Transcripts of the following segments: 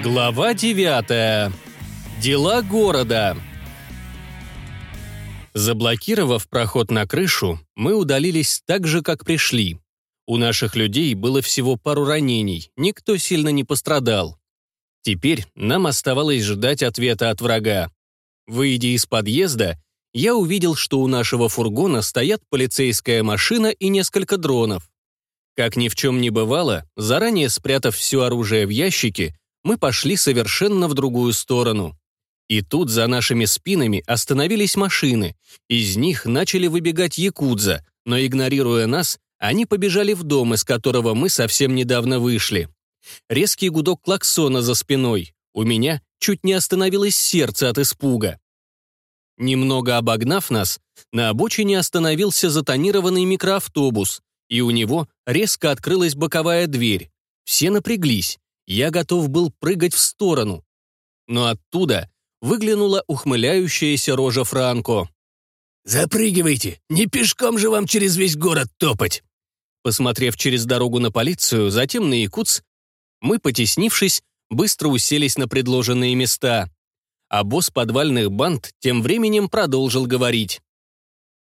Глава 9. Дела города. Заблокировав проход на крышу, мы удалились так же, как пришли. У наших людей было всего пару ранений, никто сильно не пострадал. Теперь нам оставалось ждать ответа от врага. Выйдя из подъезда, я увидел, что у нашего фургона стоят полицейская машина и несколько дронов. Как ни в чем не бывало, заранее спрятав все оружие в ящике, мы пошли совершенно в другую сторону. И тут за нашими спинами остановились машины. Из них начали выбегать якудза, но, игнорируя нас, они побежали в дом, из которого мы совсем недавно вышли. Резкий гудок клаксона за спиной. У меня чуть не остановилось сердце от испуга. Немного обогнав нас, на обочине остановился затонированный микроавтобус, и у него резко открылась боковая дверь. Все напряглись. Я готов был прыгать в сторону. Но оттуда выглянула ухмыляющаяся рожа Франко. «Запрыгивайте! Не пешком же вам через весь город топать!» Посмотрев через дорогу на полицию, затем на Якутс, мы, потеснившись, быстро уселись на предложенные места. А босс подвальных банд тем временем продолжил говорить.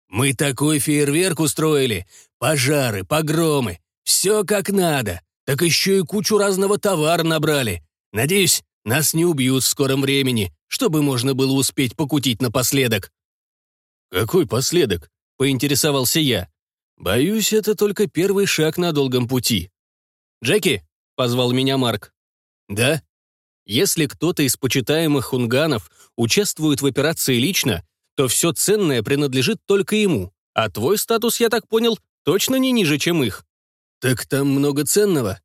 Мы такой фейерверк устроили. Пожары, погромы. Все как надо. Так еще и кучу разного товара набрали. Надеюсь, нас не убьют в скором времени, чтобы можно было успеть покутить напоследок». «Какой последок?» — поинтересовался я. «Боюсь, это только первый шаг на долгом пути». «Джеки!» — позвал меня Марк. «Да?» «Если кто-то из почитаемых хунганов участвует в операции лично, то все ценное принадлежит только ему, а твой статус, я так понял, точно не ниже, чем их». «Так там много ценного?»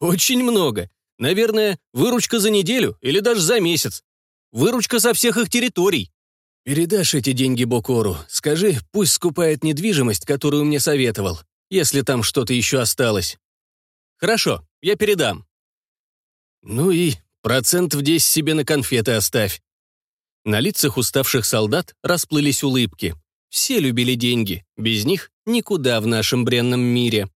«Очень много. Наверное, выручка за неделю или даже за месяц. Выручка со всех их территорий». «Передашь эти деньги Бокору. Скажи, пусть скупает недвижимость, которую мне советовал, если там что-то еще осталось». «Хорошо, я передам». «Ну и процент в 10 себе на конфеты оставь». На лицах уставших солдат расплылись улыбки. Все любили деньги, без них никуда в нашем бренном мире.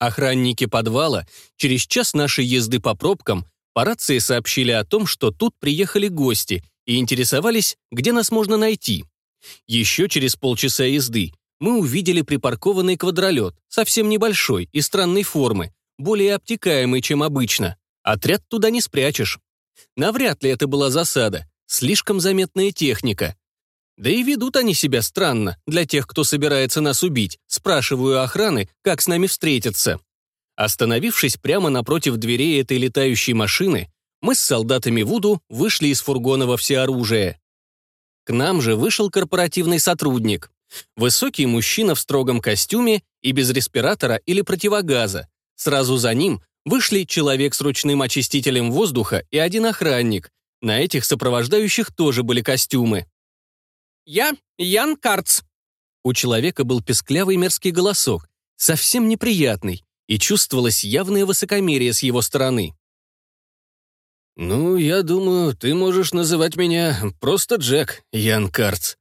Охранники подвала через час нашей езды по пробкам по рации сообщили о том, что тут приехали гости и интересовались, где нас можно найти. Еще через полчаса езды мы увидели припаркованный квадролет, совсем небольшой и странной формы, более обтекаемый, чем обычно. Отряд туда не спрячешь. Навряд ли это была засада, Слишком заметная техника. Да и ведут они себя странно для тех, кто собирается нас убить. Спрашиваю охраны, как с нами встретиться. Остановившись прямо напротив дверей этой летающей машины, мы с солдатами Вуду вышли из фургона во всеоружие. К нам же вышел корпоративный сотрудник. Высокий мужчина в строгом костюме и без респиратора или противогаза. Сразу за ним вышли человек с ручным очистителем воздуха и один охранник, на этих сопровождающих тоже были костюмы. «Я Ян Карц». У человека был песклявый мерзкий голосок, совсем неприятный, и чувствовалось явное высокомерие с его стороны. «Ну, я думаю, ты можешь называть меня просто Джек, Ян Карц».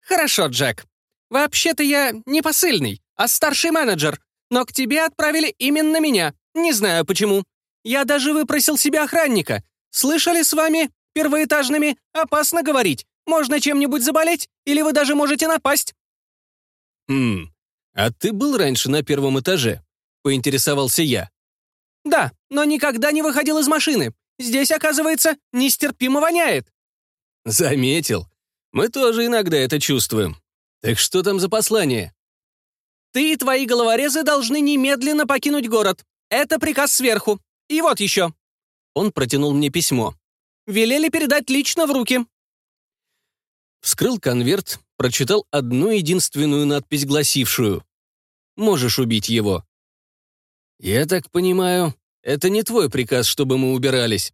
«Хорошо, Джек. Вообще-то я не посыльный, а старший менеджер, но к тебе отправили именно меня, не знаю почему. Я даже выпросил себе охранника, Слышали с вами, первоэтажными, опасно говорить. Можно чем-нибудь заболеть, или вы даже можете напасть». «Хм, а ты был раньше на первом этаже?» — поинтересовался я. «Да, но никогда не выходил из машины. Здесь, оказывается, нестерпимо воняет». «Заметил. Мы тоже иногда это чувствуем. Так что там за послание?» «Ты и твои головорезы должны немедленно покинуть город. Это приказ сверху. И вот еще. Он протянул мне письмо. «Велели передать лично в руки». Вскрыл конверт, прочитал одну единственную надпись, гласившую «Можешь убить его». «Я так понимаю, это не твой приказ, чтобы мы убирались»,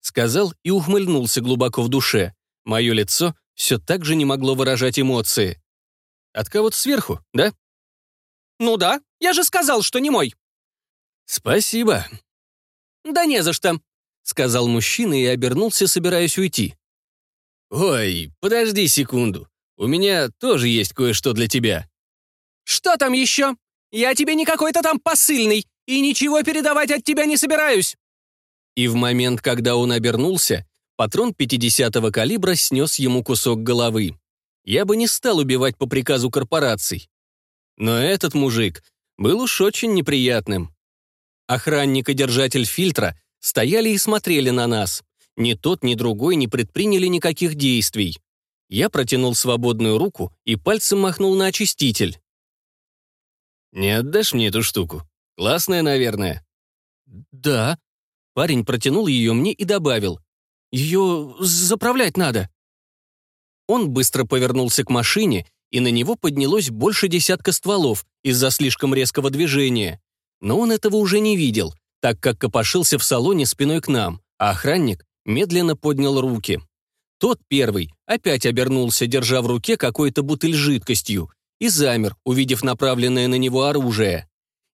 сказал и ухмыльнулся глубоко в душе. Мое лицо все так же не могло выражать эмоции. «От кого-то сверху, да?» «Ну да, я же сказал, что не мой». «Спасибо». «Да не за что. — сказал мужчина и обернулся, собираясь уйти. «Ой, подожди секунду. У меня тоже есть кое-что для тебя». «Что там еще? Я тебе не какой-то там посыльный, и ничего передавать от тебя не собираюсь». И в момент, когда он обернулся, патрон 50-го калибра снес ему кусок головы. Я бы не стал убивать по приказу корпораций. Но этот мужик был уж очень неприятным. Охранник и держатель фильтра стояли и смотрели на нас. Ни тот, ни другой не предприняли никаких действий. Я протянул свободную руку и пальцем махнул на очиститель. «Не отдашь мне эту штуку? Классная, наверное». «Да». Парень протянул ее мне и добавил. «Ее заправлять надо». Он быстро повернулся к машине, и на него поднялось больше десятка стволов из-за слишком резкого движения. Но он этого уже не видел, так как копошился в салоне спиной к нам, а охранник медленно поднял руки. Тот первый опять обернулся, держа в руке какой-то бутыль жидкостью, и замер, увидев направленное на него оружие.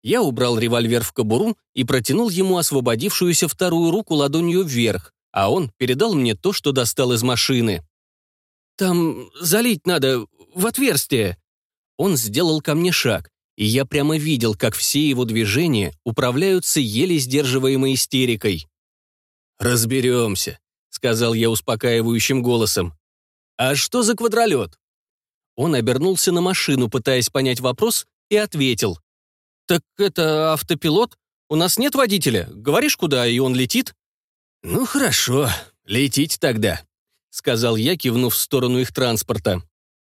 Я убрал револьвер в кобуру и протянул ему освободившуюся вторую руку ладонью вверх, а он передал мне то, что достал из машины. «Там залить надо в отверстие». Он сделал ко мне шаг, и я прямо видел, как все его движения управляются еле сдерживаемой истерикой. «Разберемся», — сказал я успокаивающим голосом. «А что за квадролет?» Он обернулся на машину, пытаясь понять вопрос, и ответил. «Так это автопилот? У нас нет водителя. Говоришь, куда, и он летит?» «Ну хорошо, летите тогда», — сказал я, кивнув в сторону их транспорта.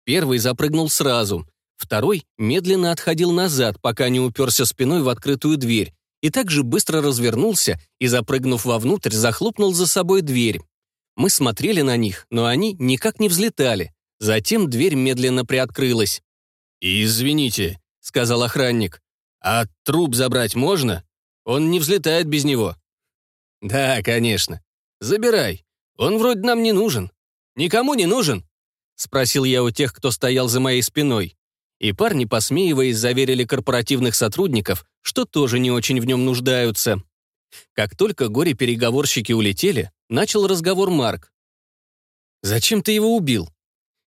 Первый запрыгнул сразу, второй медленно отходил назад, пока не уперся спиной в открытую дверь, и также быстро развернулся и, запрыгнув вовнутрь, захлопнул за собой дверь. Мы смотрели на них, но они никак не взлетали. Затем дверь медленно приоткрылась. «Извините», — сказал охранник, — «а труп забрать можно? Он не взлетает без него». «Да, конечно. Забирай. Он вроде нам не нужен. Никому не нужен?» — спросил я у тех, кто стоял за моей спиной. И парни, посмеиваясь, заверили корпоративных сотрудников, что тоже не очень в нем нуждаются. Как только горе-переговорщики улетели, начал разговор Марк. «Зачем ты его убил?»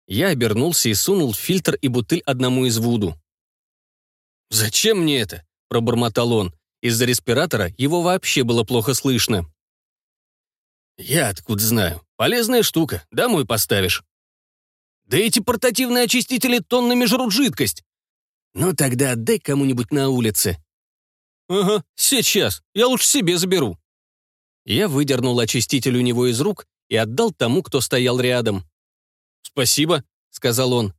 Я обернулся и сунул фильтр и бутыль одному из Вуду. «Зачем мне это?» – пробормотал он. Из-за респиратора его вообще было плохо слышно. «Я откуда знаю. Полезная штука. Домой поставишь». «Да эти портативные очистители тоннами жрут жидкость». «Ну тогда отдай кому-нибудь на улице». «Ага, сейчас. Я лучше себе заберу». Я выдернул очиститель у него из рук и отдал тому, кто стоял рядом. «Спасибо», — сказал он.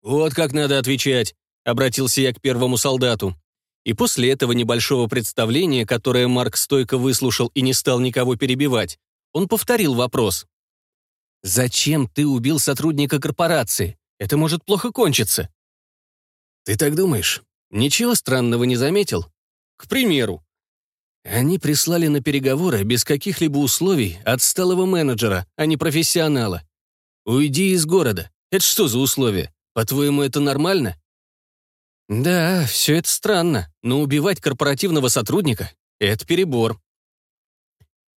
«Вот как надо отвечать», — обратился я к первому солдату. И после этого небольшого представления, которое Марк стойко выслушал и не стал никого перебивать, он повторил вопрос. «Зачем ты убил сотрудника корпорации? Это может плохо кончиться». «Ты так думаешь? Ничего странного не заметил?» «К примеру». Они прислали на переговоры без каких-либо условий отсталого менеджера, а не профессионала. «Уйди из города. Это что за условия? По-твоему, это нормально?» «Да, все это странно, но убивать корпоративного сотрудника — это перебор».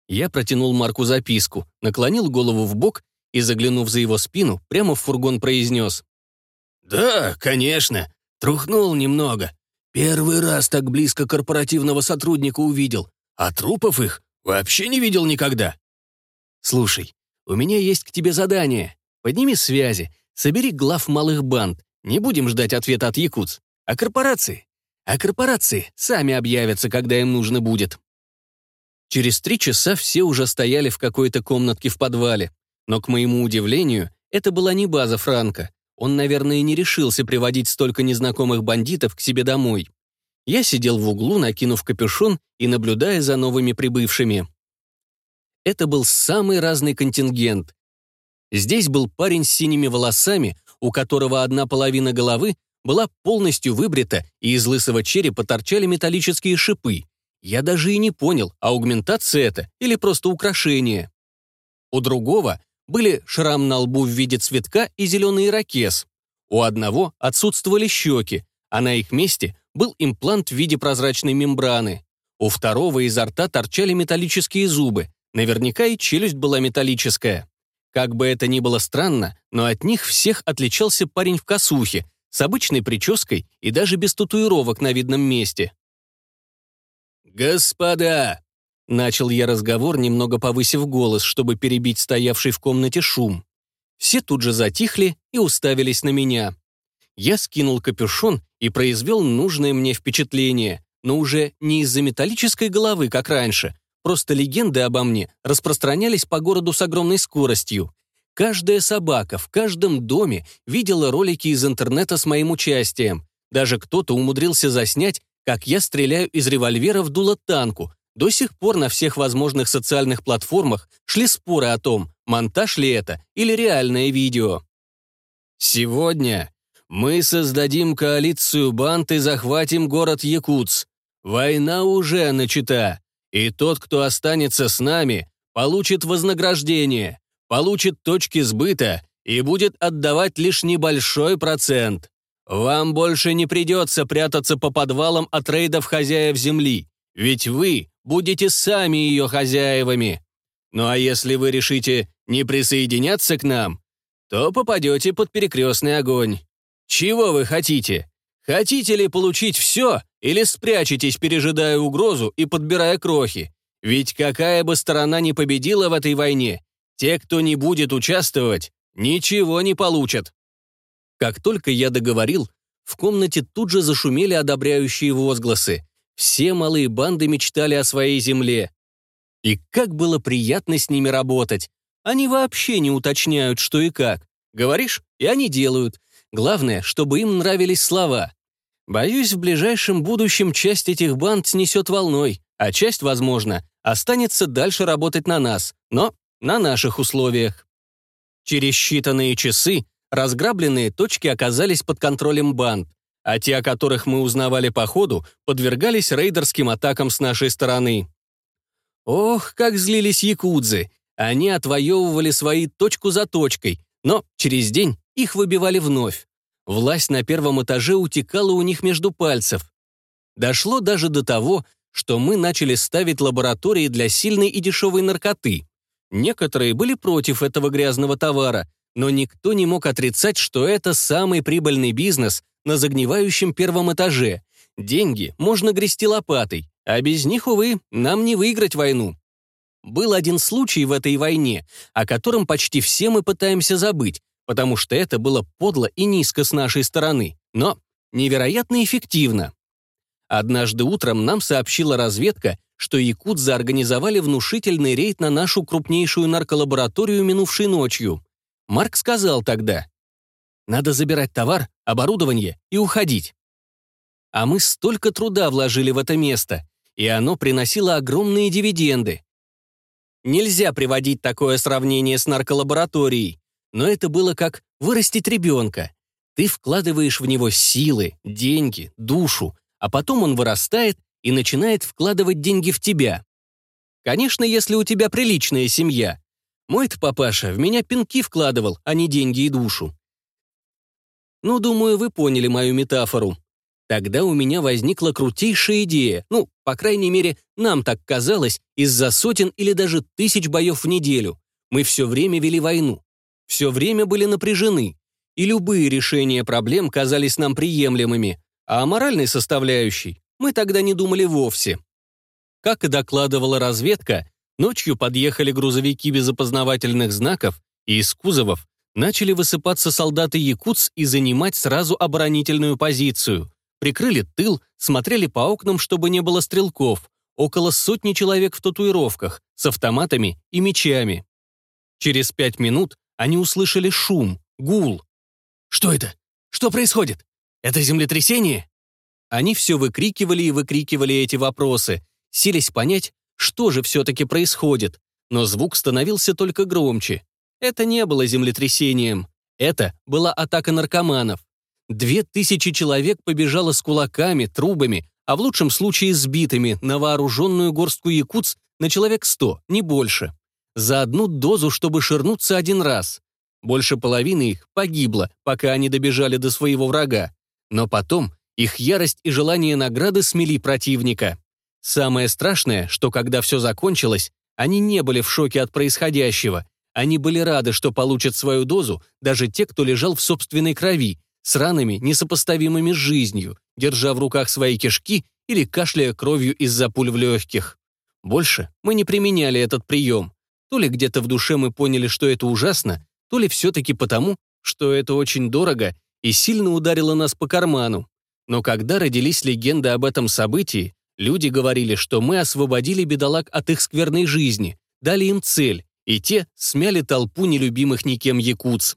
Я протянул Марку записку, наклонил голову в бок и, заглянув за его спину, прямо в фургон произнес. «Да, конечно. Трухнул немного. Первый раз так близко корпоративного сотрудника увидел, а трупов их вообще не видел никогда. Слушай, у меня есть к тебе задание. Подними связи, собери глав малых банд. Не будем ждать ответа от якутс. А корпорации? А корпорации сами объявятся, когда им нужно будет. Через три часа все уже стояли в какой-то комнатке в подвале. Но, к моему удивлению, это была не база Франка. Он, наверное, не решился приводить столько незнакомых бандитов к себе домой. Я сидел в углу, накинув капюшон и наблюдая за новыми прибывшими. Это был самый разный контингент. Здесь был парень с синими волосами, у которого одна половина головы была полностью выбрита, и из лысого черепа торчали металлические шипы. Я даже и не понял, аугментация это или просто украшение. У другого были шрам на лбу в виде цветка и зеленый ирокез. У одного отсутствовали щеки, а на их месте был имплант в виде прозрачной мембраны. У второго изо рта торчали металлические зубы, Наверняка и челюсть была металлическая. Как бы это ни было странно, но от них всех отличался парень в косухе, с обычной прической и даже без татуировок на видном месте. «Господа!» Начал я разговор, немного повысив голос, чтобы перебить стоявший в комнате шум. Все тут же затихли и уставились на меня. Я скинул капюшон и произвел нужное мне впечатление, но уже не из-за металлической головы, как раньше. Просто легенды обо мне распространялись по городу с огромной скоростью. Каждая собака в каждом доме видела ролики из интернета с моим участием. Даже кто-то умудрился заснять, как я стреляю из револьвера в дуло танку. До сих пор на всех возможных социальных платформах шли споры о том, монтаж ли это или реальное видео. Сегодня мы создадим коалицию банд и захватим город Якутс. Война уже начата, и тот, кто останется с нами, получит вознаграждение, получит точки сбыта и будет отдавать лишь небольшой процент. Вам больше не придется прятаться по подвалам от рейдов хозяев земли, ведь вы будете сами ее хозяевами. Ну а если вы решите не присоединяться к нам, то попадете под перекрестный огонь. Чего вы хотите? Хотите ли получить все, или спрячетесь, пережидая угрозу и подбирая крохи? Ведь какая бы сторона ни победила в этой войне, те, кто не будет участвовать, ничего не получат. Как только я договорил, в комнате тут же зашумели одобряющие возгласы. Все малые банды мечтали о своей земле. И как было приятно с ними работать. Они вообще не уточняют, что и как. Говоришь, и они делают. Главное, чтобы им нравились слова. Боюсь, в ближайшем будущем часть этих банд снесет волной, а часть, возможно, останется дальше работать на нас, но на наших условиях. Через считанные часы разграбленные точки оказались под контролем банд, а те, о которых мы узнавали по ходу, подвергались рейдерским атакам с нашей стороны. Ох, как злились якудзы! Они отвоевывали свои точку за точкой, но через день их выбивали вновь. Власть на первом этаже утекала у них между пальцев. Дошло даже до того, что мы начали ставить лаборатории для сильной и дешевой наркоты. Некоторые были против этого грязного товара, но никто не мог отрицать, что это самый прибыльный бизнес на загнивающем первом этаже. Деньги можно грести лопатой, а без них, увы, нам не выиграть войну. Был один случай в этой войне, о котором почти все мы пытаемся забыть, потому что это было подло и низко с нашей стороны, но невероятно эффективно. Однажды утром нам сообщила разведка, что якутцы организовали внушительный рейд на нашу крупнейшую нарколабораторию минувшей ночью. Марк сказал тогда, «Надо забирать товар, оборудование и уходить». А мы столько труда вложили в это место, и оно приносило огромные дивиденды. Нельзя приводить такое сравнение с нарколабораторией, но это было как вырастить ребенка. Ты вкладываешь в него силы, деньги, душу, а потом он вырастает и начинает вкладывать деньги в тебя. Конечно, если у тебя приличная семья. Мой-то папаша в меня пинки вкладывал, а не деньги и душу. Ну, думаю, вы поняли мою метафору. Тогда у меня возникла крутейшая идея, ну, по крайней мере, нам так казалось, из-за сотен или даже тысяч боев в неделю. Мы все время вели войну, все время были напряжены, и любые решения проблем казались нам приемлемыми, а о моральной составляющей мы тогда не думали вовсе. Как и докладывала разведка, ночью подъехали грузовики без опознавательных знаков, и из кузовов начали высыпаться солдаты Якутс и занимать сразу оборонительную позицию. Прикрыли тыл, смотрели по окнам, чтобы не было стрелков. Около сотни человек в татуировках, с автоматами и мечами. Через пять минут они услышали шум, гул. «Что это? Что происходит? Это землетрясение?» Они все выкрикивали и выкрикивали эти вопросы, сились понять, что же все-таки происходит, но звук становился только громче. Это не было землетрясением. Это была атака наркоманов. Две тысячи человек побежало с кулаками, трубами, а в лучшем случае сбитыми на вооруженную горстку якутс на человек сто, не больше за одну дозу, чтобы ширнуться один раз. Больше половины их погибло, пока они добежали до своего врага. Но потом их ярость и желание награды смели противника. Самое страшное, что когда все закончилось, они не были в шоке от происходящего. Они были рады, что получат свою дозу, даже те, кто лежал в собственной крови, с ранами, несопоставимыми с жизнью, держа в руках свои кишки или кашляя кровью из-за пуль в легких. Больше мы не применяли этот прием. То ли где-то в душе мы поняли, что это ужасно, то ли все-таки потому, что это очень дорого и сильно ударило нас по карману. Но когда родились легенды об этом событии, люди говорили, что мы освободили бедолаг от их скверной жизни, дали им цель, и те смяли толпу нелюбимых никем якутс.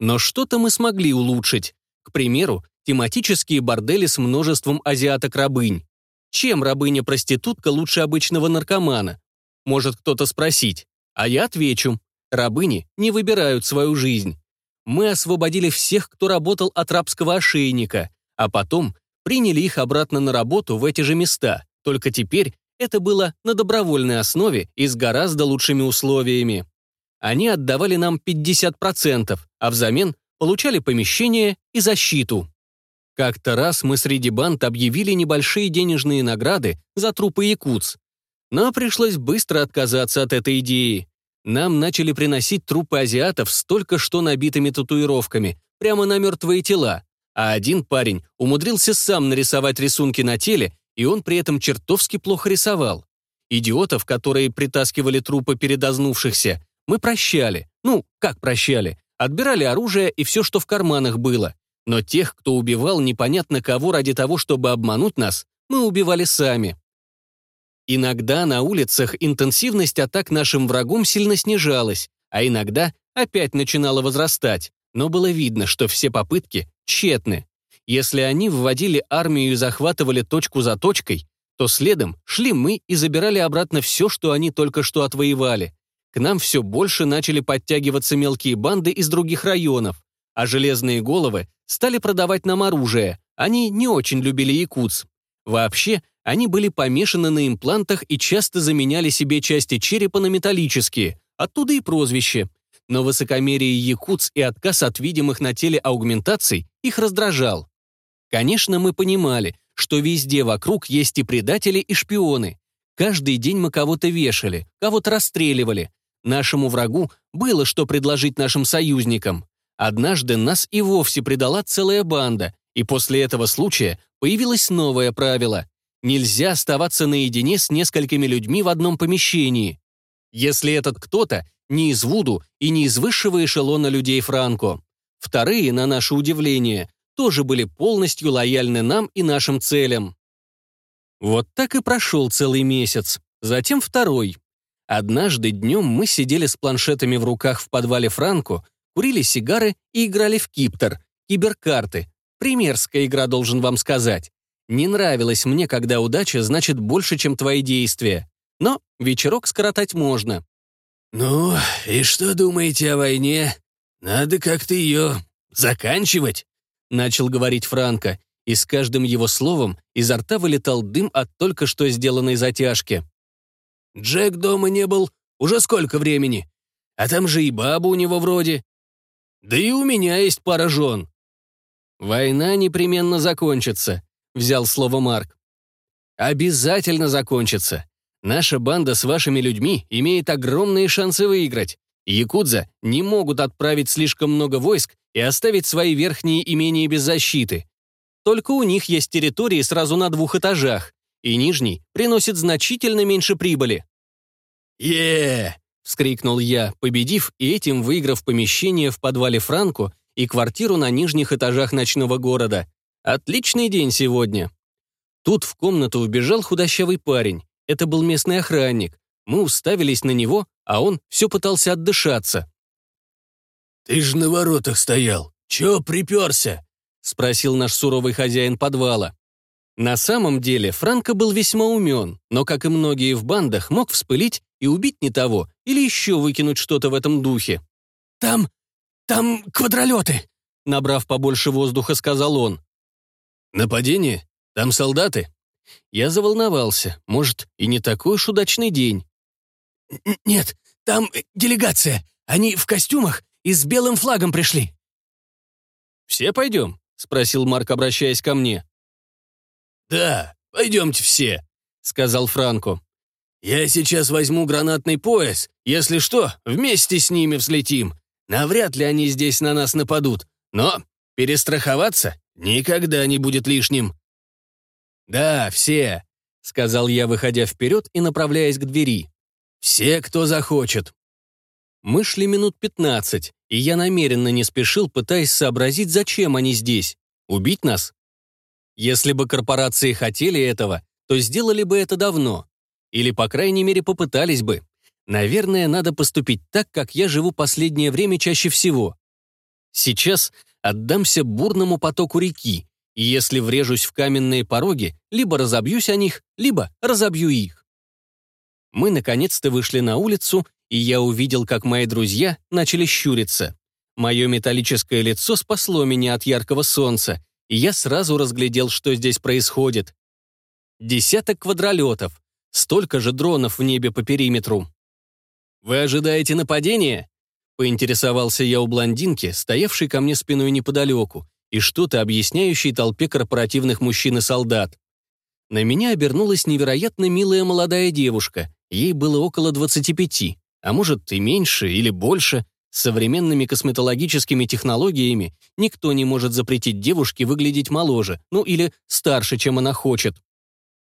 Но что-то мы смогли улучшить. К примеру, тематические бордели с множеством азиаток-рабынь. Чем рабыня-проститутка лучше обычного наркомана? Может кто-то спросить. А я отвечу. Рабыни не выбирают свою жизнь. Мы освободили всех, кто работал от рабского ошейника, а потом приняли их обратно на работу в эти же места, только теперь это было на добровольной основе и с гораздо лучшими условиями. Они отдавали нам 50%, а взамен получали помещение и защиту. Как-то раз мы среди банд объявили небольшие денежные награды за трупы якутс. Но пришлось быстро отказаться от этой идеи. Нам начали приносить трупы азиатов с только что набитыми татуировками, прямо на мертвые тела, а один парень умудрился сам нарисовать рисунки на теле, и он при этом чертовски плохо рисовал. Идиотов, которые притаскивали трупы передознувшихся, мы прощали. Ну, как прощали? Отбирали оружие и все, что в карманах было. Но тех, кто убивал непонятно кого ради того, чтобы обмануть нас, мы убивали сами. Иногда на улицах интенсивность атак нашим врагом сильно снижалась, а иногда опять начинала возрастать, но было видно, что все попытки тщетны. Если они вводили армию и захватывали точку за точкой, то следом шли мы и забирали обратно все, что они только что отвоевали. К нам все больше начали подтягиваться мелкие банды из других районов, а железные головы стали продавать нам оружие. Они не очень любили якутс. Вообще, они были помешаны на имплантах и часто заменяли себе части черепа на металлические, оттуда и прозвище. Но высокомерие якутс и отказ от видимых на теле аугментаций их раздражал. Конечно, мы понимали, что везде вокруг есть и предатели, и шпионы. Каждый день мы кого-то вешали, кого-то расстреливали. Нашему врагу было что предложить нашим союзникам. Однажды нас и вовсе предала целая банда, и после этого случая появилось новое правило. Нельзя оставаться наедине с несколькими людьми в одном помещении. Если этот кто-то не из Вуду и не из высшего эшелона людей Франко. Вторые, на наше удивление, тоже были полностью лояльны нам и нашим целям. Вот так и прошел целый месяц, затем второй. Однажды днем мы сидели с планшетами в руках в подвале Франко курили сигары и играли в киптер, киберкарты. Примерская игра, должен вам сказать. Не нравилось мне, когда удача значит больше, чем твои действия. Но вечерок скоротать можно. «Ну, и что думаете о войне? Надо как-то ее заканчивать», — начал говорить Франко, и с каждым его словом изо рта вылетал дым от только что сделанной затяжки. «Джек дома не был уже сколько времени? А там же и баба у него вроде. Да и у меня есть пара жен». «Война непременно закончится», — взял слово Марк. «Обязательно закончится. Наша банда с вашими людьми имеет огромные шансы выиграть. Якудза не могут отправить слишком много войск и оставить свои верхние имения без защиты. Только у них есть территории сразу на двух этажах, и нижний приносит значительно меньше прибыли. е — вскрикнул я, победив и этим выиграв помещение в подвале Франко и квартиру на нижних этажах ночного города. Отличный день сегодня. Тут в комнату вбежал худощавый парень. Это был местный охранник. Мы уставились на него, а он все пытался отдышаться. «Ты же на воротах стоял. Чего приперся?» — спросил наш суровый хозяин подвала. На самом деле Франко был весьма умен, но, как и многие в бандах, мог вспылить и убить не того, или еще выкинуть что-то в этом духе. «Там... там квадролеты!» Набрав побольше воздуха, сказал он. «Нападение? Там солдаты?» Я заволновался. Может, и не такой уж удачный день. «Нет, там делегация. Они в костюмах и с белым флагом пришли». «Все пойдем?» — спросил Марк, обращаясь ко мне. «Да, пойдемте все», — сказал Франко. «Я сейчас возьму гранатный пояс. Если что, вместе с ними взлетим. Навряд ли они здесь на нас нападут. Но перестраховаться никогда не будет лишним». «Да, все. — сказал я, выходя вперед и направляясь к двери. «Все, кто захочет». Мы шли минут пятнадцать, и я намеренно не спешил, пытаясь сообразить, зачем они здесь. Убить нас? Если бы корпорации хотели этого, то сделали бы это давно. Или, по крайней мере, попытались бы. Наверное, надо поступить так, как я живу последнее время чаще всего. Сейчас отдамся бурному потоку реки, и если врежусь в каменные пороги, либо разобьюсь о них, либо разобью их. Мы наконец-то вышли на улицу, и я увидел, как мои друзья начали щуриться. Мое металлическое лицо спасло меня от яркого солнца, и я сразу разглядел, что здесь происходит. Десяток квадролетов, столько же дронов в небе по периметру. «Вы ожидаете нападения?» Поинтересовался я у блондинки, стоявшей ко мне спиной неподалеку, и что-то объясняющей толпе корпоративных мужчин и солдат. На меня обернулась невероятно милая молодая девушка, ей было около 25, а может и меньше или больше. С современными косметологическими технологиями никто не может запретить девушке выглядеть моложе, ну или старше, чем она хочет.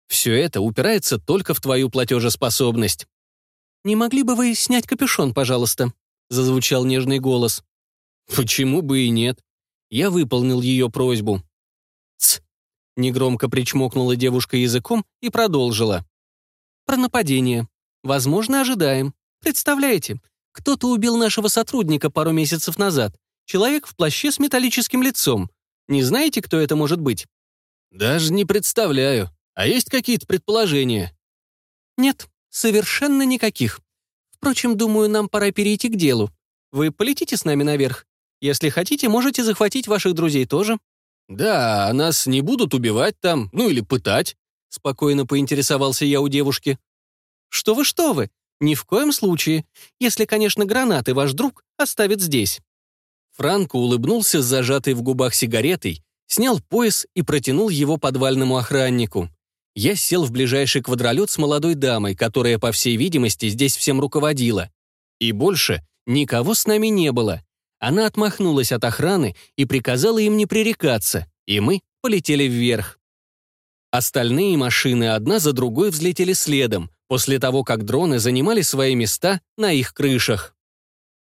Все это упирается только в твою платежеспособность. «Не могли бы вы снять капюшон, пожалуйста?» — зазвучал нежный голос. «Почему бы и нет?» Я выполнил ее просьбу. «Ц!» — негромко причмокнула девушка языком и продолжила. «Про нападение. Возможно, ожидаем. Представляете, кто-то убил нашего сотрудника пару месяцев назад. Человек в плаще с металлическим лицом. Не знаете, кто это может быть?» «Даже не представляю. А есть какие-то предположения?» «Нет, Совершенно никаких. Впрочем, думаю, нам пора перейти к делу. Вы полетите с нами наверх? Если хотите, можете захватить ваших друзей тоже. Да, а нас не будут убивать там, ну или пытать. Спокойно поинтересовался я у девушки. Что вы, что вы? Ни в коем случае. Если, конечно, гранаты ваш друг оставит здесь. Франко улыбнулся с зажатой в губах сигаретой, снял пояс и протянул его подвальному охраннику. Я сел в ближайший квадролет с молодой дамой, которая, по всей видимости, здесь всем руководила. И больше никого с нами не было. Она отмахнулась от охраны и приказала им не пререкаться, и мы полетели вверх. Остальные машины одна за другой взлетели следом, после того, как дроны занимали свои места на их крышах.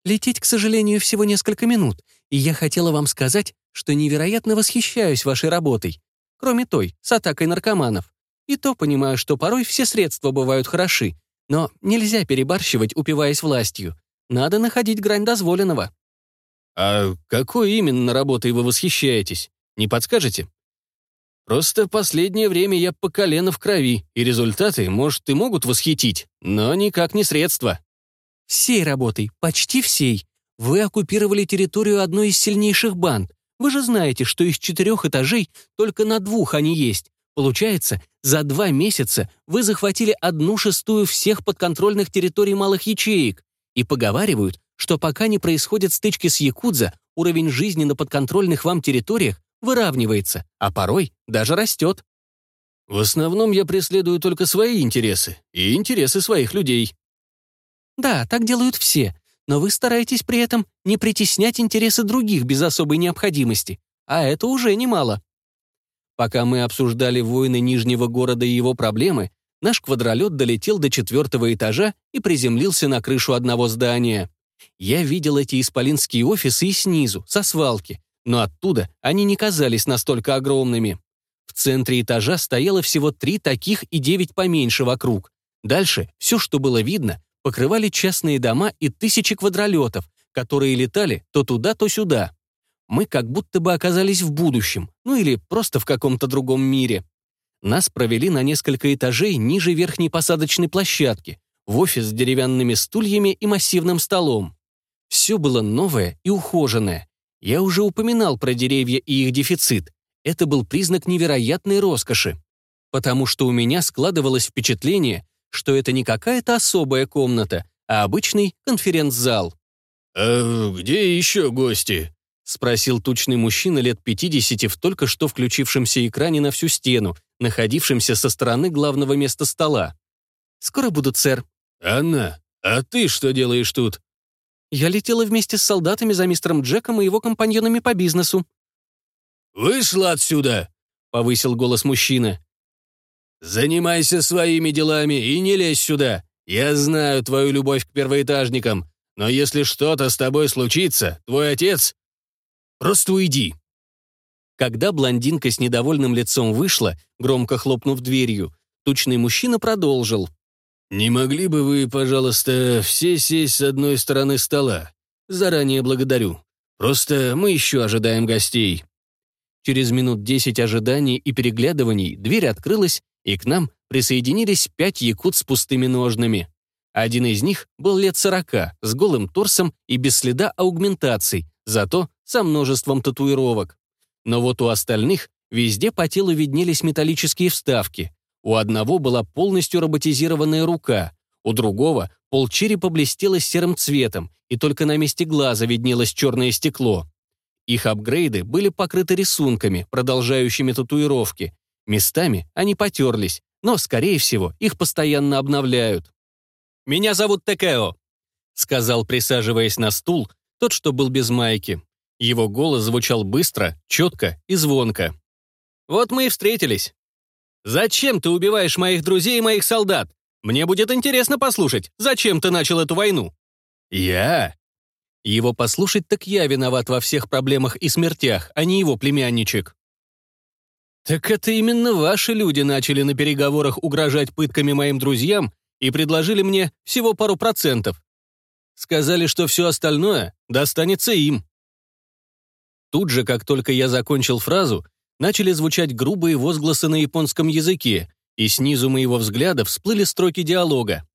«Лететь, к сожалению, всего несколько минут, и я хотела вам сказать, что невероятно восхищаюсь вашей работой, кроме той, с атакой наркоманов. И то понимаю, что порой все средства бывают хороши, но нельзя перебарщивать, упиваясь властью. Надо находить грань дозволенного. А какой именно работой вы восхищаетесь? Не подскажете? Просто последнее время я по колено в крови, и результаты, может, и могут восхитить, но никак не средства. Всей работой, почти всей. Вы оккупировали территорию одной из сильнейших банд. Вы же знаете, что из четырех этажей только на двух они есть, Получается, за два месяца вы захватили одну шестую всех подконтрольных территорий малых ячеек и поговаривают, что пока не происходят стычки с Якудза, уровень жизни на подконтрольных вам территориях выравнивается, а порой даже растет. В основном я преследую только свои интересы и интересы своих людей. Да, так делают все, но вы стараетесь при этом не притеснять интересы других без особой необходимости, а это уже немало. Пока мы обсуждали войны Нижнего города и его проблемы, наш квадролет долетел до четвертого этажа и приземлился на крышу одного здания. Я видел эти исполинские офисы и снизу, со свалки, но оттуда они не казались настолько огромными. В центре этажа стояло всего три таких и девять поменьше вокруг. Дальше все, что было видно, покрывали частные дома и тысячи квадролетов, которые летали то туда, то сюда мы как будто бы оказались в будущем, ну или просто в каком-то другом мире. Нас провели на несколько этажей ниже верхней посадочной площадки, в офис с деревянными стульями и массивным столом. Все было новое и ухоженное. Я уже упоминал про деревья и их дефицит. Это был признак невероятной роскоши. Потому что у меня складывалось впечатление, что это не какая-то особая комната, а обычный конференц-зал. «А где еще гости?» — спросил тучный мужчина лет 50 в только что включившемся экране на всю стену, находившемся со стороны главного места стола. «Скоро будут, сэр». «Анна, а ты что делаешь тут?» «Я летела вместе с солдатами за мистером Джеком и его компаньонами по бизнесу». «Вышла отсюда!» — повысил голос мужчина. занимайся своими делами и не лезь сюда. Я знаю твою любовь к первоэтажникам, но если что-то с тобой случится, твой отец... Просто уйди». Когда блондинка с недовольным лицом вышла, громко хлопнув дверью, тучный мужчина продолжил. «Не могли бы вы, пожалуйста, все сесть с одной стороны стола? Заранее благодарю. Просто мы еще ожидаем гостей». Через минут десять ожиданий и переглядываний дверь открылась, и к нам присоединились пять якут с пустыми ножнами. Один из них был лет сорока, с голым торсом и без следа аугментаций, зато со множеством татуировок. Но вот у остальных везде по телу виднелись металлические вставки. У одного была полностью роботизированная рука, у другого полчерепа блестело серым цветом, и только на месте глаза виднелось черное стекло. Их апгрейды были покрыты рисунками, продолжающими татуировки. Местами они потерлись, но, скорее всего, их постоянно обновляют. «Меня зовут Текео», — сказал, присаживаясь на стул, тот, что был без майки. Его голос звучал быстро, четко и звонко. «Вот мы и встретились. Зачем ты убиваешь моих друзей и моих солдат? Мне будет интересно послушать, зачем ты начал эту войну?» «Я?» Его послушать, так я виноват во всех проблемах и смертях, а не его племянничек. Так это именно ваши люди начали на переговорах угрожать пытками моим друзьям и предложили мне всего пару процентов. Сказали, что все остальное достанется им. Тут же, как только я закончил фразу, начали звучать грубые возгласы на японском языке, и снизу моего взгляда всплыли строки диалога.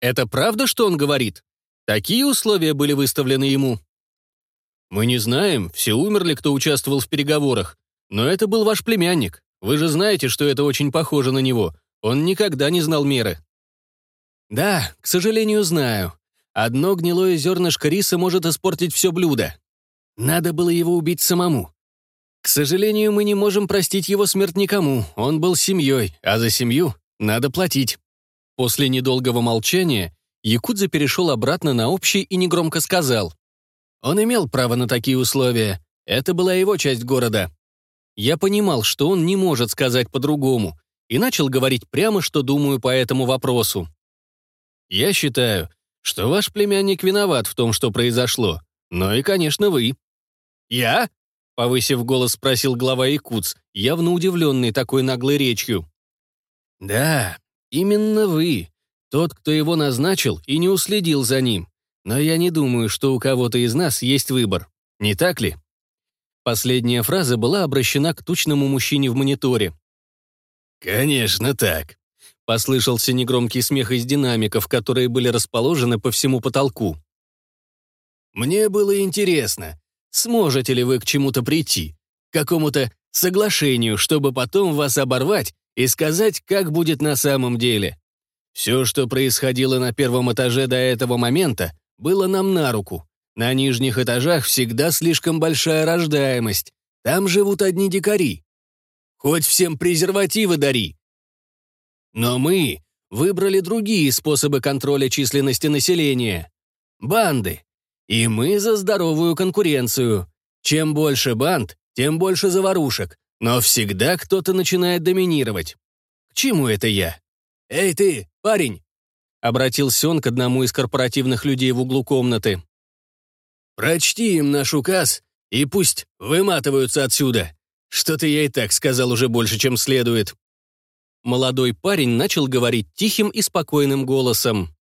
«Это правда, что он говорит? Такие условия были выставлены ему?» «Мы не знаем, все умерли, кто участвовал в переговорах. Но это был ваш племянник. Вы же знаете, что это очень похоже на него. Он никогда не знал меры». «Да, к сожалению, знаю. Одно гнилое зернышко риса может испортить все блюдо. Надо было его убить самому. К сожалению, мы не можем простить его смерть никому. Он был семьей, а за семью надо платить». После недолгого молчания Якудза перешел обратно на общий и негромко сказал. Он имел право на такие условия. Это была его часть города. Я понимал, что он не может сказать по-другому, и начал говорить прямо, что думаю по этому вопросу. Я считаю, что ваш племянник виноват в том, что произошло. Но и, конечно, вы. Я? Повысив голос, спросил глава Якутс, явно удивленный такой наглой речью. Да, именно вы. Тот, кто его назначил и не уследил за ним. Но я не думаю, что у кого-то из нас есть выбор. Не так ли? Последняя фраза была обращена к тучному мужчине в мониторе. «Конечно так», — послышался негромкий смех из динамиков, которые были расположены по всему потолку. «Мне было интересно, сможете ли вы к чему-то прийти, к какому-то соглашению, чтобы потом вас оборвать и сказать, как будет на самом деле. Все, что происходило на первом этаже до этого момента, было нам на руку. На нижних этажах всегда слишком большая рождаемость. Там живут одни дикари. Хоть всем презервативы дари. Но мы выбрали другие способы контроля численности населения. Банды. И мы за здоровую конкуренцию. Чем больше банд, тем больше заварушек. Но всегда кто-то начинает доминировать. К чему это я? «Эй ты, парень!» Обратился он к одному из корпоративных людей в углу комнаты. Прочти им наш указ, и пусть выматываются отсюда. Что-то я и так сказал уже больше, чем следует». Молодой парень начал говорить тихим и спокойным голосом.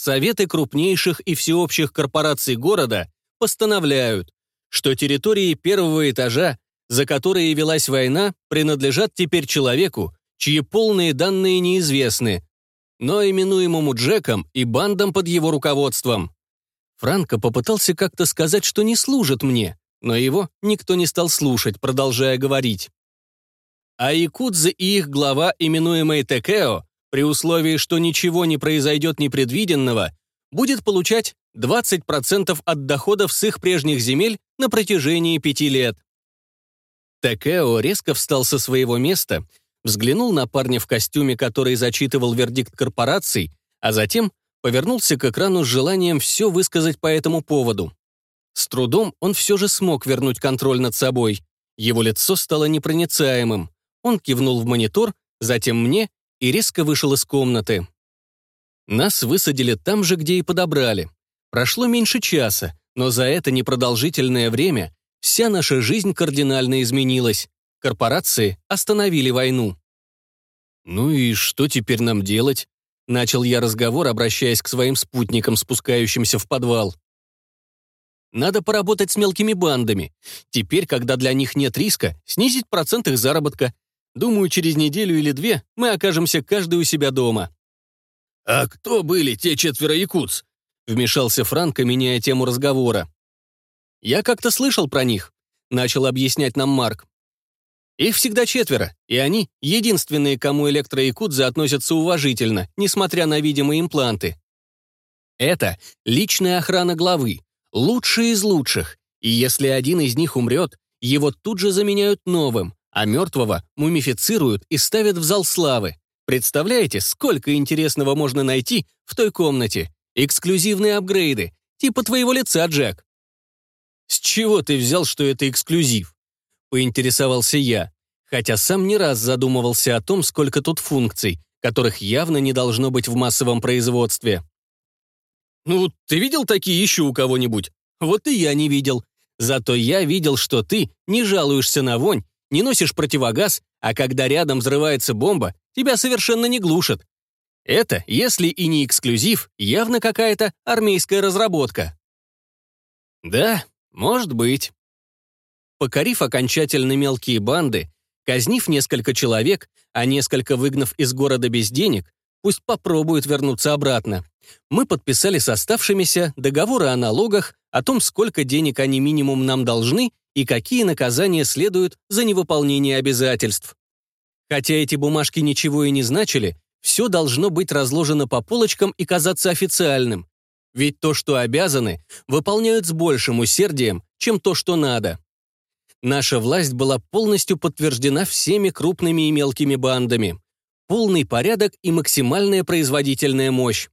Советы крупнейших и всеобщих корпораций города постановляют, что территории первого этажа, за которые велась война, принадлежат теперь человеку, чьи полные данные неизвестны, но именуемому Джеком и бандам под его руководством. Франко попытался как-то сказать, что не служит мне, но его никто не стал слушать, продолжая говорить. А Якудзы и их глава, именуемый Текео, при условии, что ничего не произойдет непредвиденного, будет получать 20% от доходов с их прежних земель на протяжении пяти лет. Текео резко встал со своего места, взглянул на парня в костюме, который зачитывал вердикт корпораций, а затем повернулся к экрану с желанием все высказать по этому поводу. С трудом он все же смог вернуть контроль над собой. Его лицо стало непроницаемым. Он кивнул в монитор, затем мне и резко вышел из комнаты. Нас высадили там же, где и подобрали. Прошло меньше часа, но за это непродолжительное время вся наша жизнь кардинально изменилась. Корпорации остановили войну. «Ну и что теперь нам делать?» Начал я разговор, обращаясь к своим спутникам, спускающимся в подвал. Надо поработать с мелкими бандами. Теперь, когда для них нет риска, снизить процент их заработка. Думаю, через неделю или две мы окажемся каждый у себя дома. «А кто были те четверо якутс?» Вмешался Франко, меняя тему разговора. «Я как-то слышал про них», — начал объяснять нам Марк. Их всегда четверо, и они — единственные, кому электроякудзы относятся уважительно, несмотря на видимые импланты. Это личная охрана главы, лучшие из лучших, и если один из них умрет, его тут же заменяют новым, а мертвого мумифицируют и ставят в зал славы. Представляете, сколько интересного можно найти в той комнате? Эксклюзивные апгрейды, типа твоего лица, Джек. С чего ты взял, что это эксклюзив? Поинтересовался я, хотя сам не раз задумывался о том, сколько тут функций, которых явно не должно быть в массовом производстве. «Ну, ты видел такие еще у кого-нибудь?» «Вот и я не видел. Зато я видел, что ты не жалуешься на вонь, не носишь противогаз, а когда рядом взрывается бомба, тебя совершенно не глушат. Это, если и не эксклюзив, явно какая-то армейская разработка». «Да, может быть». Покорив окончательно мелкие банды, казнив несколько человек, а несколько выгнав из города без денег, пусть попробуют вернуться обратно. Мы подписали с оставшимися договоры о налогах, о том, сколько денег они минимум нам должны и какие наказания следуют за невыполнение обязательств. Хотя эти бумажки ничего и не значили, все должно быть разложено по полочкам и казаться официальным. Ведь то, что обязаны, выполняют с большим усердием, чем то, что надо наша власть была полностью подтверждена всеми крупными и мелкими бандами. Полный порядок и максимальная производительная мощь.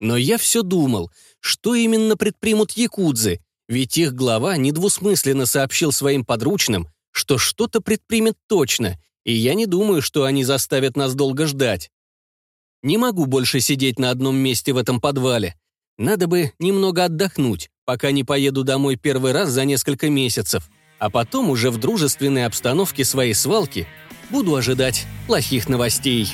Но я все думал, что именно предпримут якудзы, ведь их глава недвусмысленно сообщил своим подручным, что что-то предпримет точно, и я не думаю, что они заставят нас долго ждать. Не могу больше сидеть на одном месте в этом подвале. Надо бы немного отдохнуть, пока не поеду домой первый раз за несколько месяцев а потом уже в дружественной обстановке своей свалки буду ожидать плохих новостей.